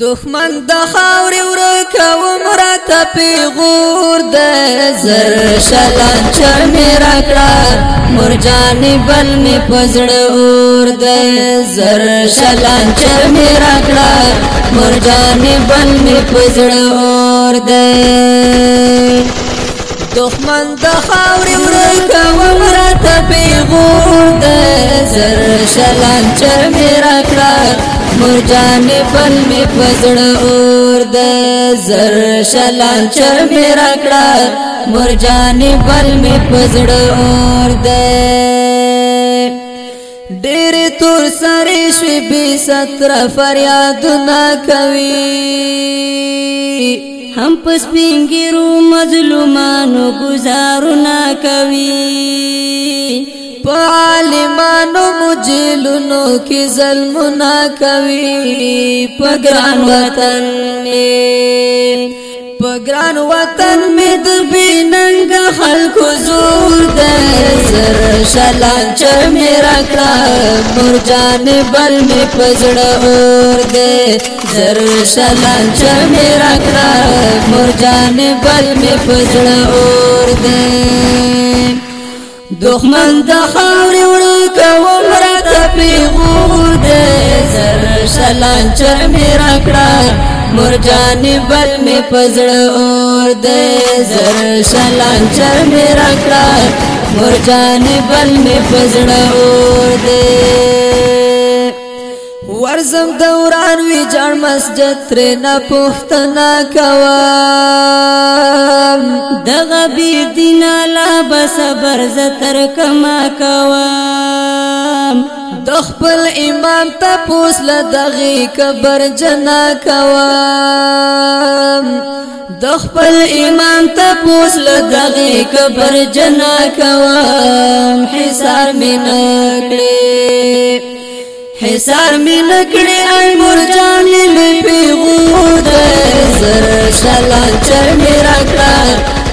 دښمن د خاورې ورک او مرته پیغور د زر شلان چر میرا کړه مرجان بل می پزړ ور د زر شلان چر میرا کړه مرجان بل می پزړ ور د دښمن د خاورې ورک او مرته پیغور د زر شلان چر میرا مرجان بل می پزړ اور د زر شلان چر می راکړه مرجان بل می پزړ اور د ډېر تور سره شوي بي ستر فریاد نا کوي هم پس پینګرو مظلومانو گزارو نا کوي پالمانو مجلونو کې ظلمنا کوي پګران وطن می پګران وطن می د بیننګ خلکو زور د سر شلان چ میرا کا مرجان بل می پزړ اور دې زر شلان چ میرا کا مرجان بل می پزړ اور دې دخمن د خاورې ورو کوم راته پیغور دې زر شلان چر مې راکړه مرجانې بل مې پزړه اور دې زر شلان چر مې راکړه مرجانې بل مې پزړه اور دې ورزم دوران وی جان مسجد تر نه پختنا کوام دغه بیر دینا لا بصبر ز تر کما کوام د خپل امام ته پوس ل دغه قبر جنا کوام د خپل امام ته پوس ل دغه قبر جنا کوام حسار مینا کړی حسار می لکڑی ای مرجانی می پیغوده زر شلان چر می رکڑا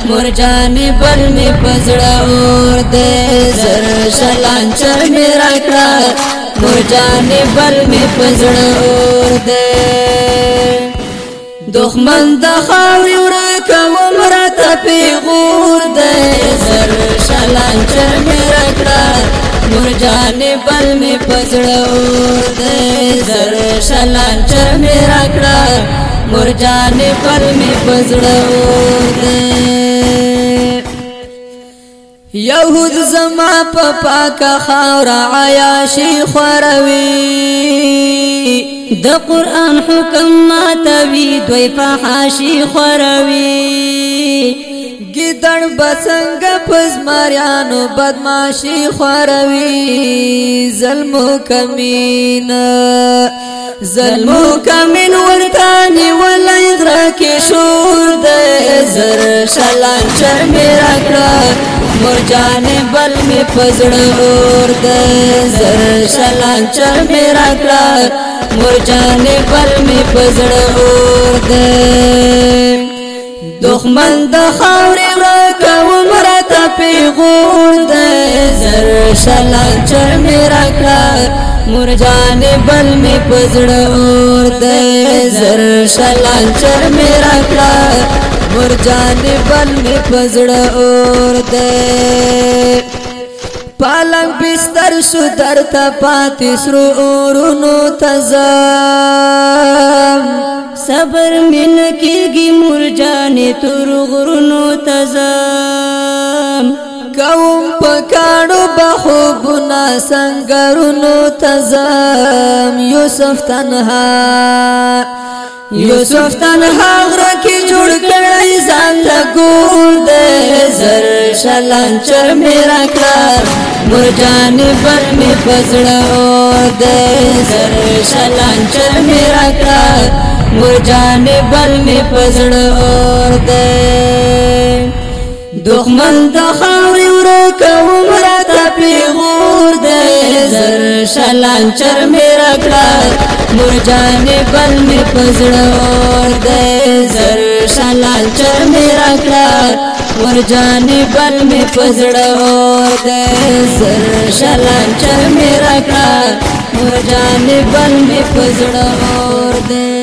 مرجانی بل می پزڑا ورده زر شلان چر می رکڑا مرجانی بل می پزڑا ورده دخمن د خاوري ورک عمره ته پیغور ده زر شلان چر می رکڑا نور جان بل می پزړو دې زر شلان چر می راکړه مور جان بل می پزړو دې یهود زما په پاکه خاور عیاشي خوروي د قران حکم ما توي دوی په حاشي خوروي ګیدړ بسنګ پس مریانو بدمعشي خوروي ظلم کمین ظلم کمین ورتانی ولای غره کې شور د زر شلان چر میرا کړ مرجان بل می پزړ اور د زر شلان چر میرا کړ مرجان بل می پزړ اور د دخمن د خاورې ورکه عمره ته پیغور دی زر شلال چر مې راکړه مرجانې بل مې پزړه اور دی زر شلال چر مې راکړه مرجانې بل مې پزړه اور دی پالنګ بستر شو درته پاتې سرو اورونو تزه صبر من کېږي مرجانې تور غرونو تزام کوم په کاڼو به خوبونه سنګرونو تزام یوسف تنها یوسف تنها غره کې جوړ کړی ځان له ګور دې زر شلنچر میرا کړ مرجان بر می پزړو دې زر شلنچر میرا کړ و جان بل می پزړ اور دې دښمن د خاورې ور کوم را ته پیغور دې زر شلان چر می راکړه مور جان بل می پزړ اور دې زر شلان چر می راکړه ور جانې بل می پزړه اور د سر شلان چر میرا کا ور جانې بل می پزړه اور د